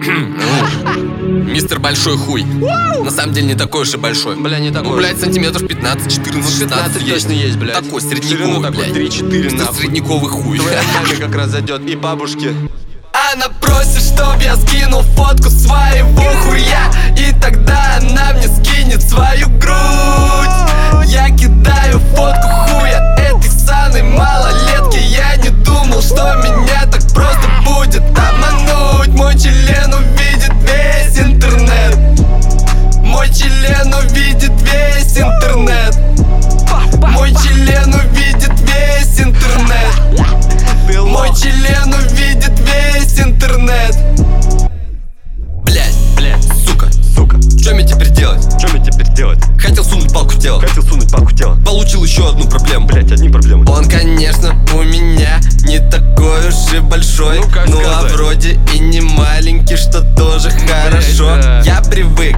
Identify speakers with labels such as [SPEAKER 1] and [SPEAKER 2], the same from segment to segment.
[SPEAKER 1] Мистер Большой Хуй. На самом деле не такой уж и большой.
[SPEAKER 2] Бля, не такой.
[SPEAKER 1] Ну, блядь, сантиметров 15, 14, 16
[SPEAKER 2] 15
[SPEAKER 1] есть.
[SPEAKER 2] точно есть, блядь.
[SPEAKER 1] Такой,
[SPEAKER 2] такой,
[SPEAKER 1] блядь.
[SPEAKER 2] 3-4
[SPEAKER 1] Это
[SPEAKER 2] нахуй.
[SPEAKER 1] Средневый хуй.
[SPEAKER 2] Твоя как раз зайдет и бабушке.
[SPEAKER 3] Она просит, чтоб я скинул фотку своего член увидит весь интернет Мой член увидит весь интернет мой член увидит весь интернет
[SPEAKER 1] Блядь,
[SPEAKER 2] Блядь,
[SPEAKER 1] сука.
[SPEAKER 2] сука,
[SPEAKER 1] Что мне теперь делать?
[SPEAKER 2] что мне теперь делать?
[SPEAKER 1] Хотел сунуть палку в тело.
[SPEAKER 2] Хотел сунуть палку в тело.
[SPEAKER 1] Получил еще одну проблему.
[SPEAKER 2] Блять, одни проблемы.
[SPEAKER 1] Он, конечно, у меня не такой уж и большой
[SPEAKER 2] Ну,
[SPEAKER 1] Ну а вроде и не маленький, что тоже хорошо
[SPEAKER 2] да.
[SPEAKER 1] Я привык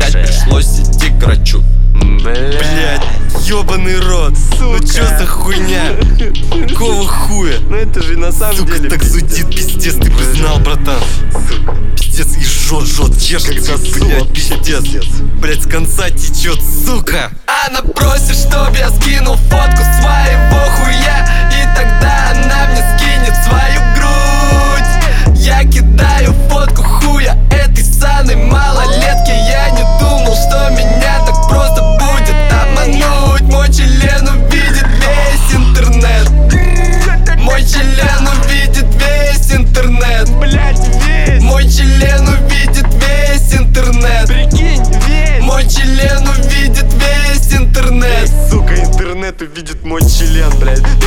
[SPEAKER 1] и опять
[SPEAKER 2] хорошая.
[SPEAKER 1] пришлось идти к врачу
[SPEAKER 2] Блять.
[SPEAKER 1] Блять, ёбаный рот Ну
[SPEAKER 2] Сука.
[SPEAKER 1] чё за хуйня? Какого хуя?
[SPEAKER 2] Ну это же на самом
[SPEAKER 1] Сука,
[SPEAKER 2] деле
[SPEAKER 1] так зудит, пиздец, ты бы знал, братан
[SPEAKER 2] Сука.
[SPEAKER 1] Пиздец, и жжет, жжет, чешется, блядь, пиздец. Блядь, с конца течет, сука
[SPEAKER 3] Она просит, чтоб я скинул фотку своего хуя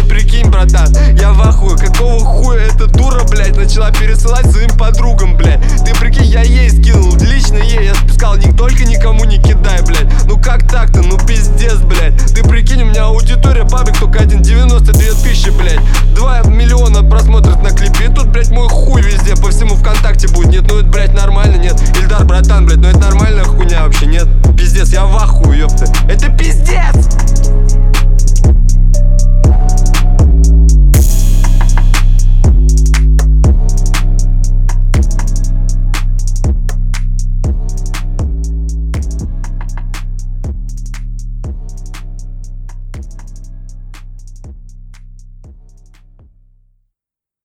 [SPEAKER 2] прикинь, братан, я в ахуе. Какого хуя эта дура, блядь, начала пересылать своим подругам, блядь? Ты прикинь, я ей скинул, лично ей Я сказал, не только никому не кидай, блядь. Ну как так-то, ну пиздец, блядь. Ты прикинь, у меня аудитория паблик только один 92 тысячи, блядь